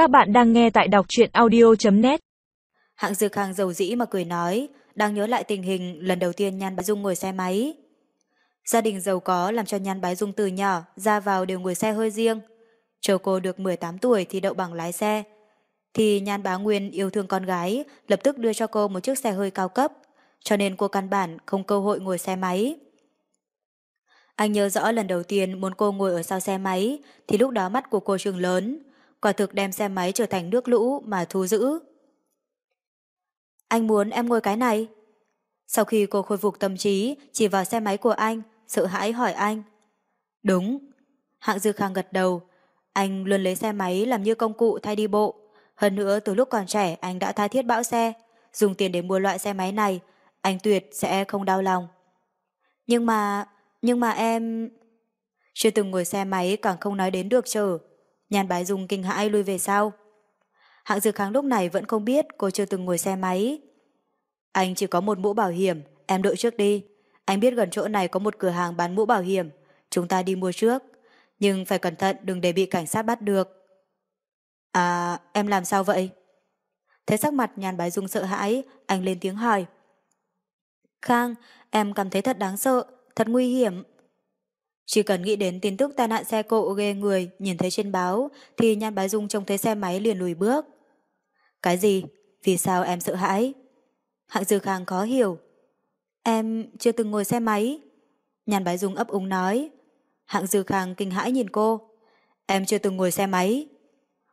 Các bạn đang nghe tại đọc truyện audio.net Hạng Dư Khang dầu dĩ mà cười nói, đang nhớ lại tình hình lần đầu tiên Nhan Bái Dung ngồi xe máy. Gia đình giàu có làm cho Nhan Bái Dung từ nhỏ ra vào đều ngồi xe hơi riêng. Chờ cô được 18 tuổi thì đậu bằng lái xe. Thì Nhan Bá Nguyên yêu thương con gái, lập tức đưa cho cô một chiếc xe hơi cao cấp, cho nên cô căn bản không cơ hội ngồi xe máy. Anh nhớ rõ lần đầu tiên muốn cô ngồi ở sau xe máy, thì lúc đó mắt của cô trường lớn, quả thực đem xe máy trở thành nước lũ mà thu giữ. Anh muốn em ngồi cái này. Sau khi cô khôi phục tâm trí, chỉ vào xe máy của anh, sợ hãi hỏi anh. Đúng. Hạng Dư Khang gật đầu. Anh luôn lấy xe máy làm như công cụ thay đi bộ. Hơn nữa từ lúc còn trẻ anh đã tha thiết bão xe. Dùng tiền để mua loại xe máy này, anh tuyệt sẽ không đau lòng. Nhưng mà, nhưng mà em... Chưa từng ngồi xe máy càng không nói đến được chờ. Nhan bái dung kinh hãi lui về sau. Hạng Dược Kháng lúc này vẫn không biết cô chưa từng ngồi xe máy. Anh chỉ có một mũ bảo hiểm, em đợi trước đi. Anh biết gần chỗ này có một cửa hàng bán mũ bảo hiểm, chúng ta đi mua trước. Nhưng phải cẩn thận đừng để bị cảnh sát bắt được. À, em làm sao vậy? Thấy sắc mặt nhàn bái dung sợ hãi, anh lên tiếng hỏi. Khang, em cảm thấy thật đáng sợ, thật nguy hiểm. Chỉ cần nghĩ đến tin tức tai nạn xe cộ ghê người, nhìn thấy trên báo, thì Nhan Bái Dung trông thấy xe máy liền lùi bước. Cái gì? Vì sao em sợ hãi? Hạng Dư Khang khó hiểu. Em chưa từng ngồi xe máy. Nhan Bái Dung ấp úng nói. Hạng Dư Khang kinh hãi nhìn cô. Em chưa từng ngồi xe máy.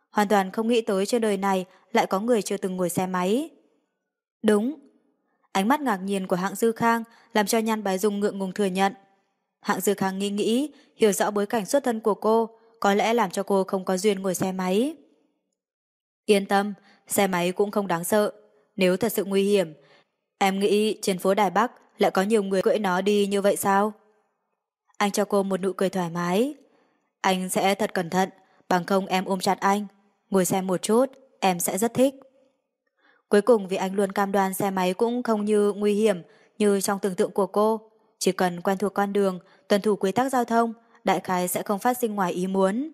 Hoàn toàn không nghĩ tới trên đời này lại có người chưa từng ngồi xe máy. Đúng. Ánh mắt ngạc nhiên của hạng Dư Khang làm cho Nhan Bái Dung ngượng ngùng thừa nhận. Hạng Dư Khang nghĩ nghĩ, hiểu rõ bối cảnh xuất thân của cô, có lẽ làm cho cô không có duyên ngồi xe máy. Yên tâm, xe máy cũng không đáng sợ. Nếu thật sự nguy hiểm, em nghĩ trên phố Đài Bắc lại có nhiều người cưỡi nó đi như vậy sao? Anh cho cô một nụ cười thoải mái. Anh sẽ thật cẩn thận, bằng không em ôm chặt anh. Ngồi xem một chút, em sẽ rất thích. Cuối cùng vì anh luôn cam đoan xe máy cũng không như nguy hiểm như trong tưởng tượng của cô. Chỉ cần quen thuộc con đường, tuân thủ quy tắc giao thông, đại khái sẽ không phát sinh ngoài ý muốn.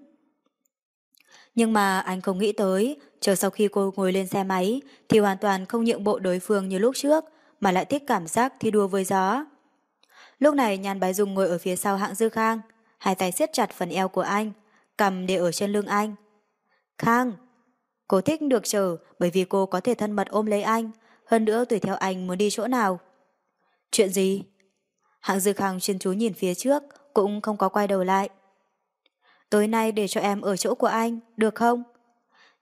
Nhưng mà anh không nghĩ tới, chờ sau khi cô ngồi lên xe máy thì hoàn toàn không nhượng bộ đối phương như lúc trước, mà lại thích cảm giác thi đua với gió. Lúc này nhàn bái dung ngồi ở phía sau hạng dư khang, hai tay siết chặt phần eo của anh, cầm để ở trên lưng anh. Khang! Cô thích được chờ bởi vì cô có thể thân mật ôm lấy anh, hơn nữa tùy theo anh muốn đi chỗ nào. Chuyện gì? Hạng Dư Khang chuyên chú nhìn phía trước, cũng không có quay đầu lại. Tối nay để cho em ở chỗ của anh, được không?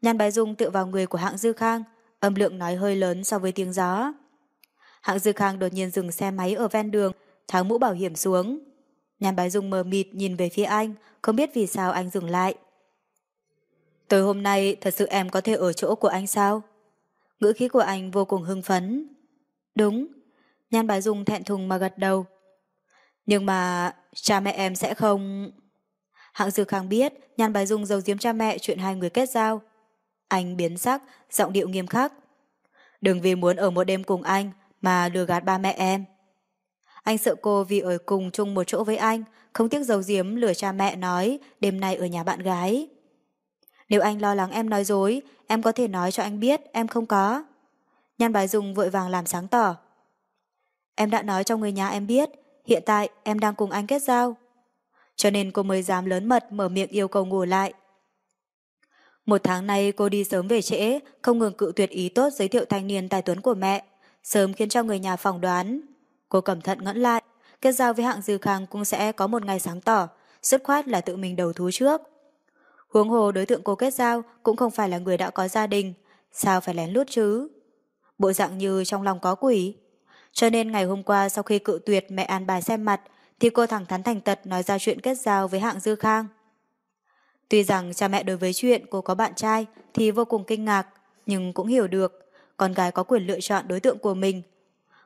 Nhan Bái Dung tựa vào người của Hạng Dư Khang, âm lượng nói hơi lớn so với tiếng gió. Hạng Dư Khang đột nhiên dừng xe máy ở ven đường, tháo mũ bảo hiểm xuống. Nhan Bái Dung mờ mịt nhìn về phía anh, không biết vì sao anh dừng lại. Tối hôm nay thật sự em có thể ở chỗ của anh sao? Ngữ khí của anh vô cùng hưng phấn. Đúng. Nhan Bái Dung thẹn thùng mà gật đầu. Nhưng mà cha mẹ em sẽ không... Hạng Dư Khang biết Nhan Bài Dung giấu giếm cha mẹ chuyện hai người kết giao. Anh biến sắc, giọng điệu nghiêm khắc. Đừng vì muốn ở một đêm cùng anh mà lừa gạt ba mẹ em. Anh sợ cô vì ở cùng chung một chỗ với anh, không tiếc giấu giếm lừa cha mẹ nói đêm nay ở nhà bạn gái. Nếu anh lo lắng em nói dối, em có thể nói cho anh biết em không có. Nhan Bài Dung vội vàng làm sáng tỏ. Em đã nói cho người nhà em biết, hiện tại em đang cùng anh kết giao. Cho nên cô mới dám lớn mật mở miệng yêu cầu ngủ lại. Một tháng nay cô đi sớm về trễ, không ngừng cự tuyệt ý tốt giới thiệu thanh niên tài tuấn của mẹ, sớm khiến cho người nhà phỏng đoán. Cô cẩn thận ngẫn lại, kết giao với hạng dư khang cũng sẽ có một ngày sáng tỏ, dứt khoát là tự mình đầu thú trước. Huống hồ đối tượng cô kết giao cũng không phải là người đã có gia đình, sao phải lén lút chứ? Bộ dạng như trong lòng có quỷ. Cho nên ngày hôm qua sau khi cự tuyệt mẹ an bài xem mặt thì cô thẳng thắn thành tật nói ra chuyện kết giao với hạng Dư Khang. Tuy rằng cha mẹ đối với chuyện cô có bạn trai thì vô cùng kinh ngạc, nhưng cũng hiểu được con gái có quyền lựa chọn đối tượng của mình.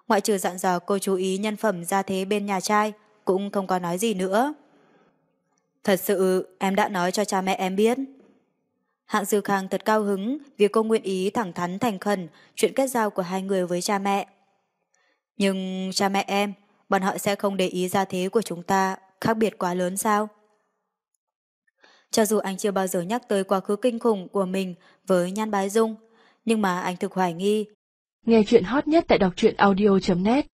Ngoại trừ dặn dò cô chú ý nhân phẩm gia thế bên nhà trai, cũng không có nói gì nữa. Thật sự em đã nói cho cha mẹ em biết. Hạng Dư Khang thật cao hứng vì cô nguyện ý thẳng thắn thành khẩn chuyện kết giao của hai người với cha mẹ. Nhưng cha mẹ em, bọn họ sẽ không để ý gia thế của chúng ta khác biệt quá lớn sao? Cho dù anh chưa bao giờ nhắc tới quá khứ kinh khủng của mình với Nhan Bái Dung, nhưng mà anh thực hoài nghi. Nghe chuyện hot nhất tại đọc truyện audio.net